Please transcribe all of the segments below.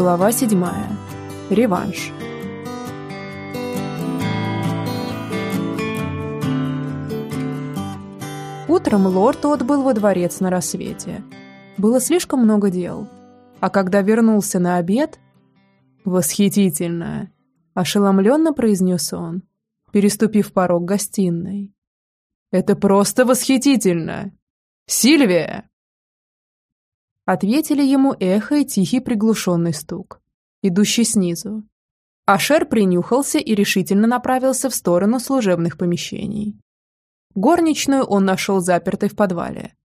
Глава 7. Реванш. Утром лорд отбыл во дворец на рассвете. Было слишком много дел. А когда вернулся на обед... «Восхитительно!» – ошеломленно произнес он, переступив порог гостиной. «Это просто восхитительно! Сильвия!» Ответили ему эхо и тихий приглушенный стук, идущий снизу. Ашер принюхался и решительно направился в сторону служебных помещений. Горничную он нашел запертой в подвале.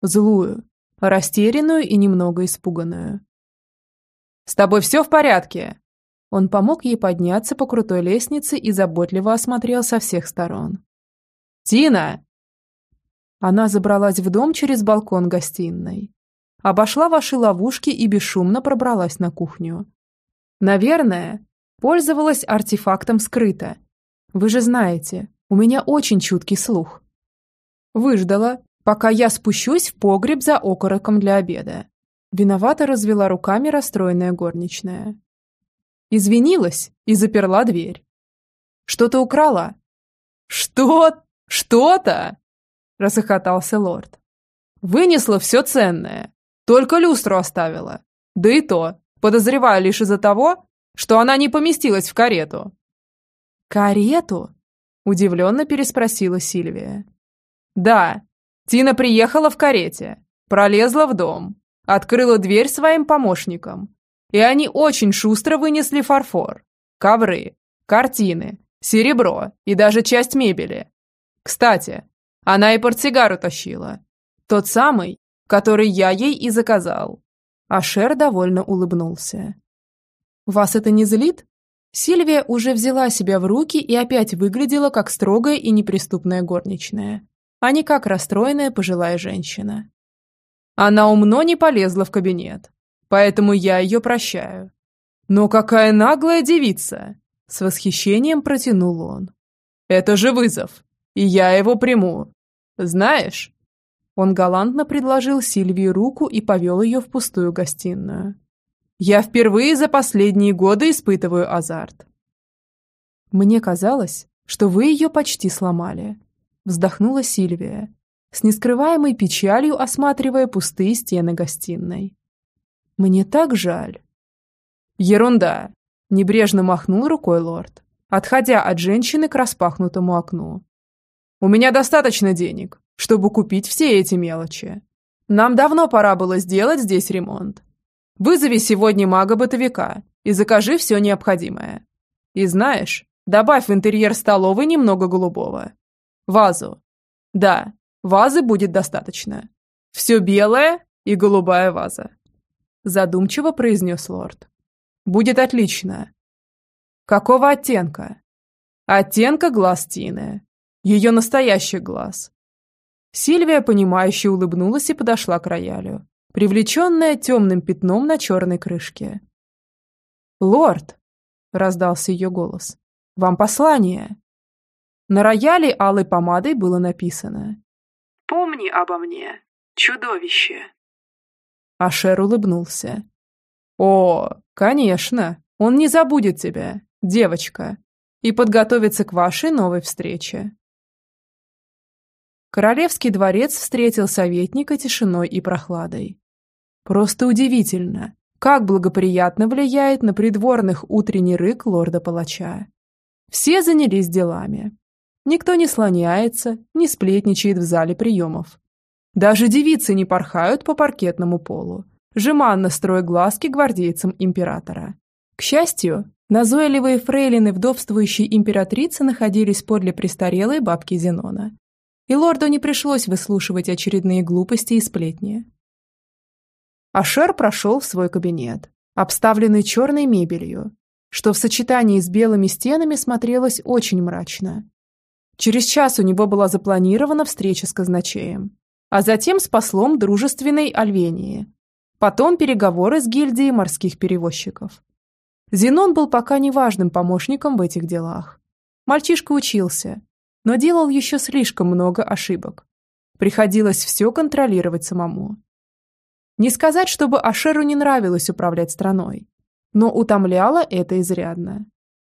Злую, растерянную и немного испуганную. «С тобой все в порядке?» Он помог ей подняться по крутой лестнице и заботливо осмотрел со всех сторон. «Тина!» Она забралась в дом через балкон гостиной обошла ваши ловушки и бесшумно пробралась на кухню. Наверное, пользовалась артефактом скрыто. Вы же знаете, у меня очень чуткий слух. Выждала, пока я спущусь в погреб за окороком для обеда. Виновато развела руками расстроенная горничная. Извинилась и заперла дверь. Что-то украла. Что? Что-то? Расхохотался лорд. Вынесла все ценное. Только люстру оставила. Да и то, подозреваю лишь из-за того, что она не поместилась в карету». «Карету?» – удивленно переспросила Сильвия. «Да, Тина приехала в карете, пролезла в дом, открыла дверь своим помощникам, и они очень шустро вынесли фарфор, ковры, картины, серебро и даже часть мебели. Кстати, она и портсигар утащила. Тот самый, который я ей и заказал». Ашер довольно улыбнулся. «Вас это не злит?» Сильвия уже взяла себя в руки и опять выглядела как строгая и неприступная горничная, а не как расстроенная пожилая женщина. Она умно не полезла в кабинет, поэтому я ее прощаю. Но какая наглая девица! С восхищением протянул он. Это же вызов, и я его приму. Знаешь, он галантно предложил Сильвии руку и повел ее в пустую гостиную. «Я впервые за последние годы испытываю азарт». «Мне казалось, что вы ее почти сломали», — вздохнула Сильвия, с нескрываемой печалью осматривая пустые стены гостиной. «Мне так жаль». «Ерунда!» — небрежно махнул рукой лорд, отходя от женщины к распахнутому окну. «У меня достаточно денег, чтобы купить все эти мелочи. Нам давно пора было сделать здесь ремонт. Вызови сегодня мага-бытовика и закажи все необходимое. И знаешь, добавь в интерьер столовой немного голубого. Вазу. Да, вазы будет достаточно. Все белое и голубая ваза. Задумчиво произнес лорд. Будет отлично. Какого оттенка? Оттенка глаз Тины. Ее настоящий глаз. Сильвия, понимающе улыбнулась и подошла к роялю, привлеченная темным пятном на черной крышке. «Лорд!» — раздался ее голос. «Вам послание!» На рояле алой помадой было написано «Помни обо мне, чудовище!» Ашер улыбнулся. «О, конечно, он не забудет тебя, девочка, и подготовится к вашей новой встрече». Королевский дворец встретил советника тишиной и прохладой. Просто удивительно, как благоприятно влияет на придворных утренний рык лорда-палача. Все занялись делами. Никто не слоняется, не сплетничает в зале приемов. Даже девицы не порхают по паркетному полу, жеманно строя глазки гвардейцам императора. К счастью, назойливые фрейлины вдовствующей императрицы находились подле престарелой бабки Зенона и лорду не пришлось выслушивать очередные глупости и сплетни. Ашер прошел в свой кабинет, обставленный черной мебелью, что в сочетании с белыми стенами смотрелось очень мрачно. Через час у него была запланирована встреча с казначеем, а затем с послом дружественной Альвении, потом переговоры с гильдией морских перевозчиков. Зенон был пока неважным помощником в этих делах. Мальчишка учился, но делал еще слишком много ошибок. Приходилось все контролировать самому. Не сказать, чтобы Ашеру не нравилось управлять страной, но утомляло это изрядно.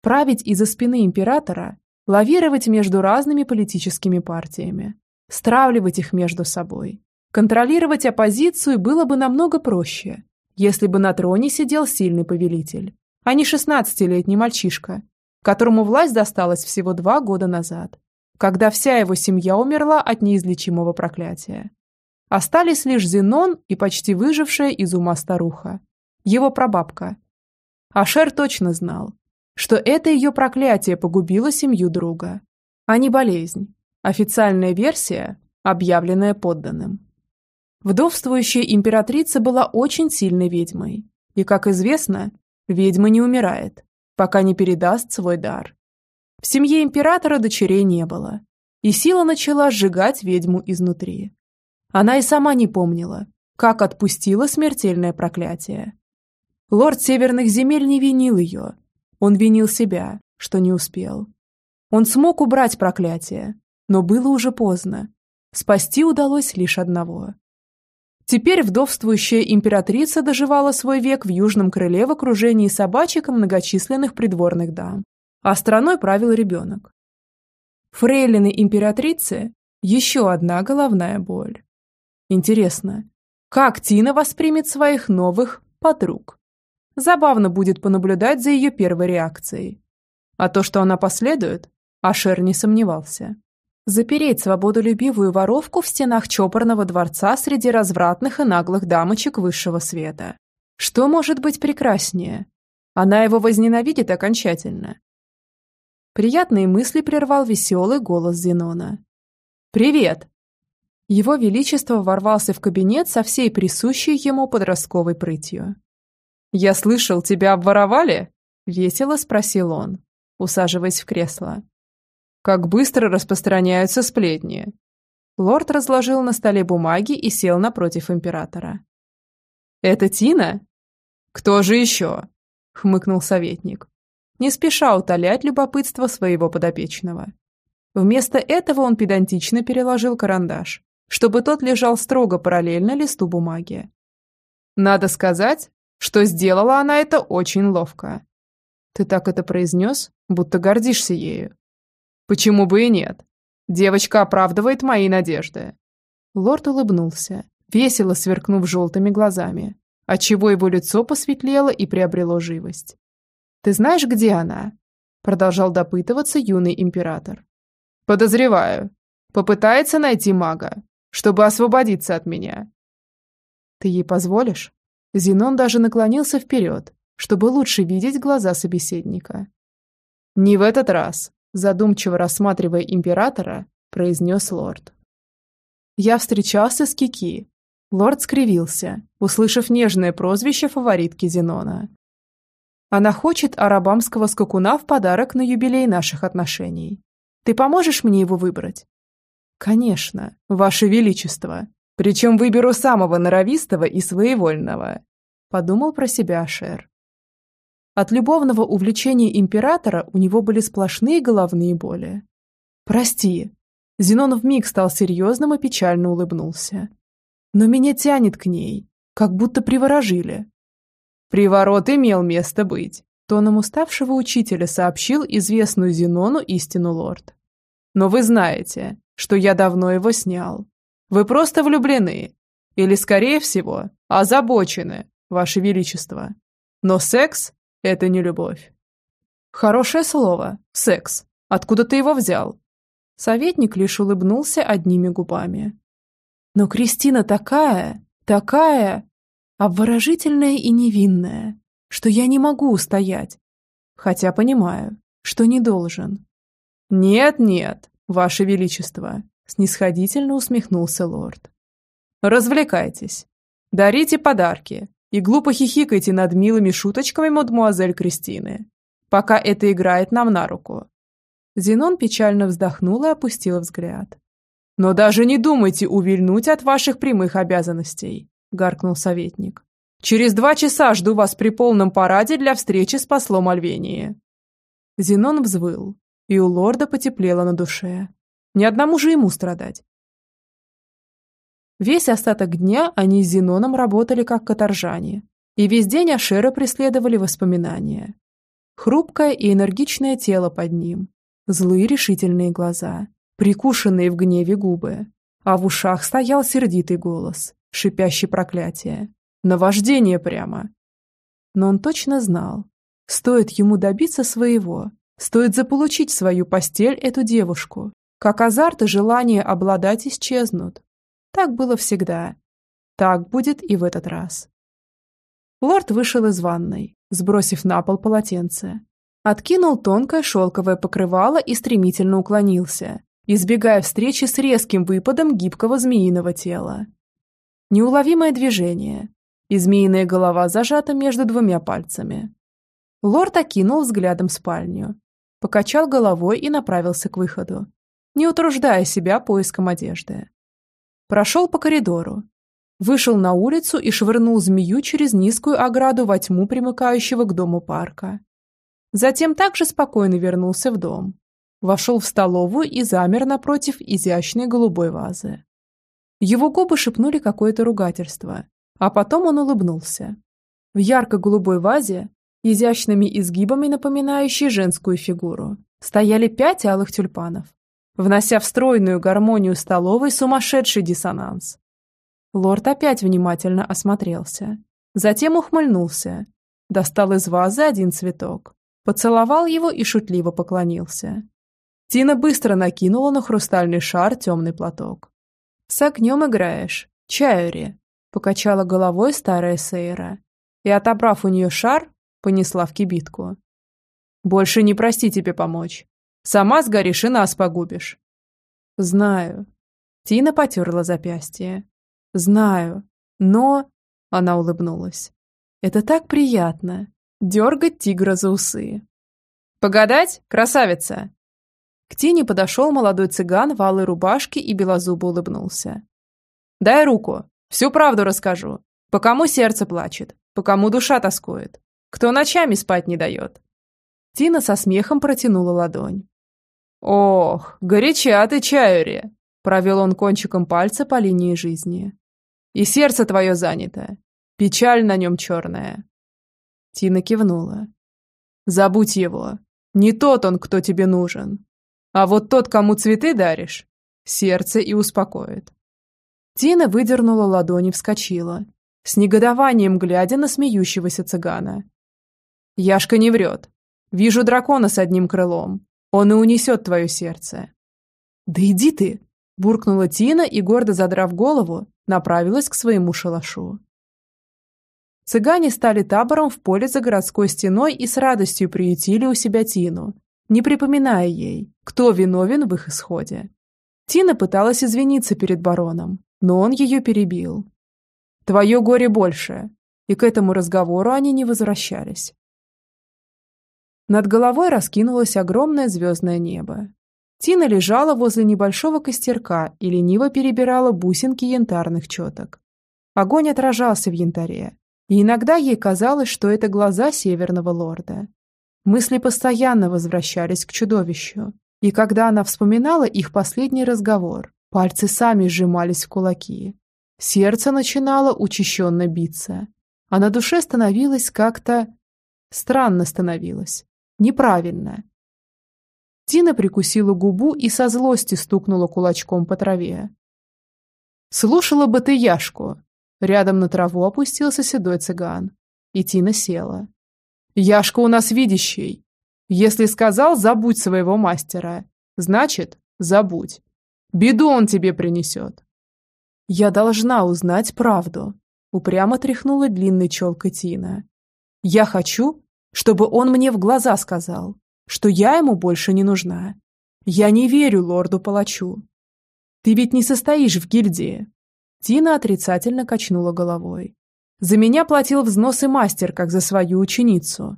Править из-за спины императора, лавировать между разными политическими партиями, стравливать их между собой. Контролировать оппозицию было бы намного проще, если бы на троне сидел сильный повелитель, а не шестнадцатилетний мальчишка, которому власть досталась всего два года назад, когда вся его семья умерла от неизлечимого проклятия. Остались лишь Зенон и почти выжившая из ума старуха, его прабабка. Ашер точно знал, что это ее проклятие погубило семью друга, а не болезнь. Официальная версия, объявленная подданным. Вдовствующая императрица была очень сильной ведьмой. И, как известно, ведьма не умирает, пока не передаст свой дар. В семье императора дочерей не было, и сила начала сжигать ведьму изнутри. Она и сама не помнила, как отпустила смертельное проклятие. Лорд Северных земель не винил ее. Он винил себя, что не успел. Он смог убрать проклятие, но было уже поздно. Спасти удалось лишь одного. Теперь вдовствующая императрица доживала свой век в южном крыле в окружении собачек и многочисленных придворных дам, а страной правил ребенок. Фрейлины императрицы – еще одна головная боль. Интересно, как Тина воспримет своих новых подруг? Забавно будет понаблюдать за ее первой реакцией. А то, что она последует, Ашер не сомневался. Запереть свободолюбивую воровку в стенах чопорного дворца среди развратных и наглых дамочек высшего света. Что может быть прекраснее? Она его возненавидит окончательно. Приятные мысли прервал веселый голос Зенона. «Привет!» Его Величество ворвался в кабинет со всей присущей ему подростковой прытью. «Я слышал, тебя обворовали?» – весело спросил он, усаживаясь в кресло. Как быстро распространяются сплетни. Лорд разложил на столе бумаги и сел напротив императора. «Это Тина?» «Кто же еще?» — хмыкнул советник, не спеша утолять любопытство своего подопечного. Вместо этого он педантично переложил карандаш, чтобы тот лежал строго параллельно листу бумаги. «Надо сказать, что сделала она это очень ловко. Ты так это произнес, будто гордишься ею. Почему бы и нет? Девочка оправдывает мои надежды. Лорд улыбнулся, весело сверкнув желтыми глазами, отчего его лицо посветлело и приобрело живость. «Ты знаешь, где она?» Продолжал допытываться юный император. «Подозреваю. Попытается найти мага, чтобы освободиться от меня». «Ты ей позволишь?» Зенон даже наклонился вперед, чтобы лучше видеть глаза собеседника. «Не в этот раз», задумчиво рассматривая императора, произнес лорд. «Я встречался с Кики». Лорд скривился, услышав нежное прозвище фаворитки Зенона. «Она хочет арабамского скакуна в подарок на юбилей наших отношений. Ты поможешь мне его выбрать?» «Конечно, Ваше Величество. Причем выберу самого норовистого и своевольного», – подумал про себя Шер. От любовного увлечения императора у него были сплошные головные боли. «Прости». Зенон вмиг стал серьезным и печально улыбнулся. «Но меня тянет к ней, как будто приворожили». «Приворот имел место быть», — тоном уставшего учителя сообщил известную Зенону истину лорд. «Но вы знаете, что я давно его снял. Вы просто влюблены. Или, скорее всего, озабочены, Ваше Величество. Но секс это не любовь. Хорошее слово. Секс. Откуда ты его взял? Советник лишь улыбнулся одними губами. Но Кристина такая, такая, обворожительная и невинная, что я не могу устоять. Хотя понимаю, что не должен. Нет-нет, Ваше Величество, снисходительно усмехнулся лорд. Развлекайтесь. Дарите подарки, и глупо хихикайте над милыми шуточками мадмуазель Кристины, пока это играет нам на руку». Зенон печально вздохнул и опустил взгляд. «Но даже не думайте увильнуть от ваших прямых обязанностей», – гаркнул советник. «Через два часа жду вас при полном параде для встречи с послом Альвении». Зенон взвыл, и у лорда потеплело на душе. Ни одному же ему страдать. Весь остаток дня они с Зеноном работали как каторжане, и весь день Ашера преследовали воспоминания. Хрупкое и энергичное тело под ним, злые решительные глаза, прикушенные в гневе губы, а в ушах стоял сердитый голос, шипящий проклятие. Наваждение прямо. Но он точно знал, стоит ему добиться своего, стоит заполучить свою постель эту девушку, как азарт и желание обладать исчезнут. Так было всегда. Так будет и в этот раз. Лорд вышел из ванной, сбросив на пол полотенце. Откинул тонкое шелковое покрывало и стремительно уклонился, избегая встречи с резким выпадом гибкого змеиного тела. Неуловимое движение, и змеиная голова зажата между двумя пальцами. Лорд окинул взглядом спальню, покачал головой и направился к выходу, не утруждая себя поиском одежды. Прошел по коридору, вышел на улицу и швырнул змею через низкую ограду во тьму примыкающего к дому парка. Затем также спокойно вернулся в дом, вошел в столовую и замер напротив изящной голубой вазы. Его губы шепнули какое-то ругательство, а потом он улыбнулся. В ярко-голубой вазе, изящными изгибами напоминающей женскую фигуру, стояли пять алых тюльпанов, внося в стройную гармонию столовой сумасшедший диссонанс. Лорд опять внимательно осмотрелся. Затем ухмыльнулся. Достал из вазы один цветок. Поцеловал его и шутливо поклонился. Тина быстро накинула на хрустальный шар темный платок. «С огнем играешь. Чаюри», — покачала головой старая Сейра. И, отобрав у нее шар, понесла в кибитку. «Больше не прости тебе помочь. Сама сгоришь и нас погубишь». «Знаю». Тина потерла запястье. Знаю, но... Она улыбнулась. Это так приятно. Дергать тигра за усы. «Погадать, красавица!» К Тине подошел молодой цыган в алой рубашке и белозубо улыбнулся. «Дай руку, всю правду расскажу. По кому сердце плачет, по кому душа тоскует, кто ночами спать не дает». Тина со смехом протянула ладонь. «Ох, горяча ты, Чаюри!» Провел он кончиком пальца по линии жизни. И сердце твое занято. Печаль на нем черная. Тина кивнула. Забудь его. Не тот он, кто тебе нужен. А вот тот, кому цветы даришь, сердце и успокоит. Тина выдернула ладони, вскочила, с негодованием глядя на смеющегося цыгана. Яшка не врет. Вижу дракона с одним крылом. Он и унесет твое сердце. Да иди ты, буркнула Тина и, гордо задрав голову, направилась к своему шалашу. Цыгане стали табором в поле за городской стеной и с радостью приютили у себя Тину, не припоминая ей, кто виновен в их исходе. Тина пыталась извиниться перед бароном, но он ее перебил. «Твое горе больше», и к этому разговору они не возвращались. Над головой раскинулось огромное звездное небо, Тина лежала возле небольшого костерка и лениво перебирала бусинки янтарных четок. Огонь отражался в янтаре, и иногда ей казалось, что это глаза северного лорда. Мысли постоянно возвращались к чудовищу, и когда она вспоминала их последний разговор, пальцы сами сжимались в кулаки. Сердце начинало учащенно биться, а на душе становилось как-то... Странно становилось. Неправильно. Тина прикусила губу и со злости стукнула кулачком по траве. «Слушала бы ты Яшку!» Рядом на траву опустился седой цыган. И Тина села. «Яшка у нас видящий. Если сказал, забудь своего мастера. Значит, забудь. Беду он тебе принесет». «Я должна узнать правду», — упрямо тряхнула длинной челкой Тина. «Я хочу, чтобы он мне в глаза сказал, что я ему больше не нужна. Я не верю лорду-палачу. Ты ведь не состоишь в гильдии. Тина отрицательно качнула головой. За меня платил взносы мастер, как за свою ученицу.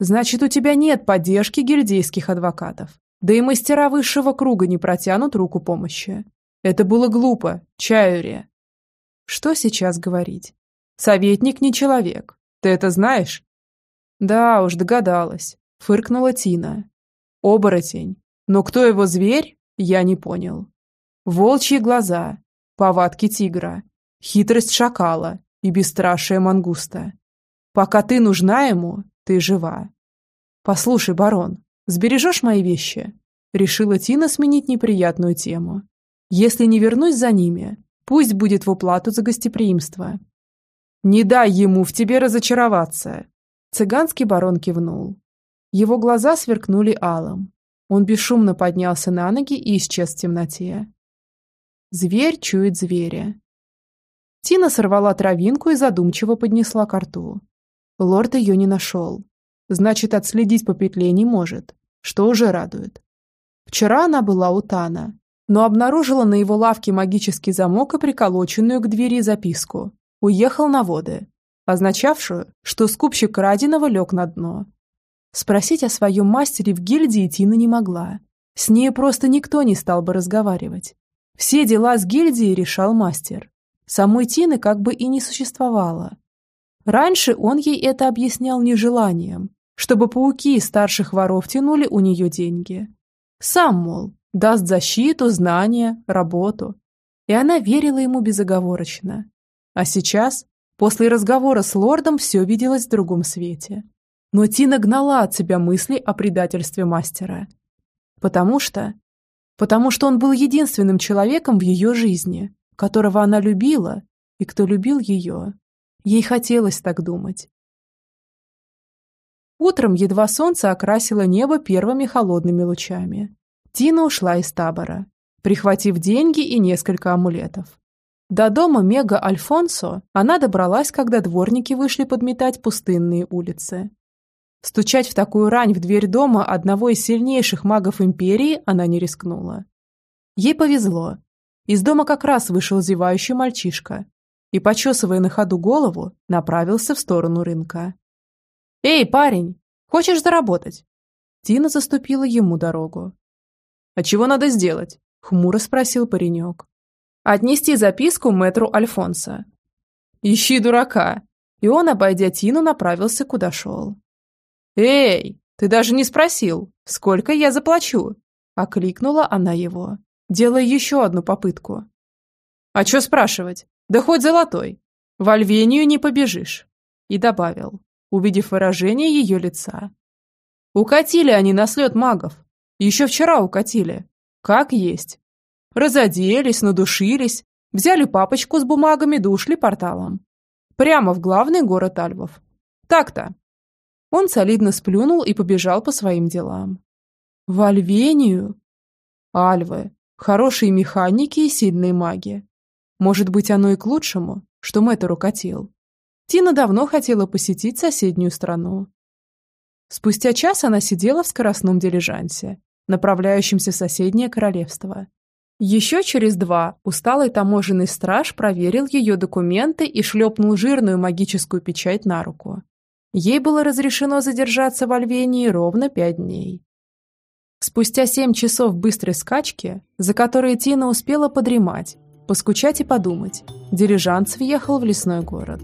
Значит, у тебя нет поддержки гильдейских адвокатов. Да и мастера высшего круга не протянут руку помощи. Это было глупо, Чаюри. Что сейчас говорить? Советник не человек. Ты это знаешь? Да уж, догадалась. Фыркнула Тина. Оборотень. Но кто его зверь, я не понял. Волчьи глаза. повадки тигра, хитрость шакала и бесстрашие мангуста. Пока ты нужна ему, ты жива. Послушай, барон, сбережешь мои вещи? Решила Тина сменить неприятную тему. Если не вернусь за ними, пусть будет в уплату за гостеприимство. Не дай ему в тебе разочароваться. Цыганский барон кивнул. Его глаза сверкнули алым. Он бесшумно поднялся на ноги и исчез в темноте. Зверь чует зверя. Тина сорвала травинку и задумчиво поднесла ко рту. Лорд ее не нашел. Значит, отследить по петле не может, что уже радует. Вчера она была у Тана, но обнаружила на его лавке магический замок и приколоченную к двери записку. Уехал на воды, означавшую, что скупщик краденого лег на дно. Спросить о своем мастере в гильдии Тина не могла. С ней просто никто не стал бы разговаривать. Все дела с гильдией решал мастер. Самой Тины как бы и не существовало. Раньше он ей это объяснял нежеланием, чтобы пауки старших воров тянули у нее деньги. Сам, мол, даст защиту, знания, работу. И она верила ему безоговорочно. А сейчас, после разговора с лордом, все виделось в другом свете. Но Тина гнала от себя мысли о предательстве мастера. Потому что потому что он был единственным человеком в ее жизни, которого она любила и кто любил ее. Ей хотелось так думать. Утром едва солнце окрасило небо первыми холодными лучами. Тина ушла из табора, прихватив деньги и несколько амулетов. До дома Мега Альфонсо она добралась, когда дворники вышли подметать пустынные улицы. Стучать в такую рань в дверь дома одного из сильнейших магов Империи она не рискнула. Ей повезло. Из дома как раз вышел зевающий мальчишка и, почесывая на ходу голову, направился в сторону рынка. «Эй, парень, хочешь заработать?» Тина заступила ему дорогу. «А чего надо сделать?» – хмуро спросил паренек. «Отнести записку мэтру Альфонса». «Ищи дурака!» И он, обойдя Тину, направился, куда шел. «Эй, ты даже не спросил, сколько я заплачу?» Окликнула она его, делая еще одну попытку. «А что спрашивать? Да хоть золотой. В Альвению не побежишь». И добавил, увидев выражение ее лица. «Укатили они на слет магов. Еще вчера укатили. Как есть. Разоделись, надушились, взяли папочку с бумагами да ушли порталом. Прямо в главный город Альвов. Так-то. Он солидно сплюнул и побежал по своим делам. В Альвению? Альвы. Хорошие механики и сильные маги. Может быть, оно и к лучшему, что Мэтр укатил. Тина давно хотела посетить соседнюю страну. Спустя час она сидела в скоростном дилижансе, направляющемся в соседнее королевство. Еще через два усталый таможенный страж проверил ее документы и шлепнул жирную магическую печать на руку. Ей было разрешено задержаться в Альвении ровно пять дней. Спустя семь часов быстрой скачки, за которые Тина успела подремать, поскучать и подумать, дирижанс въехал в лесной город.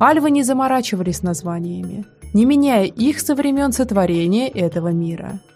Альвы не заморачивались названиями, не меняя их со времен сотворения этого мира –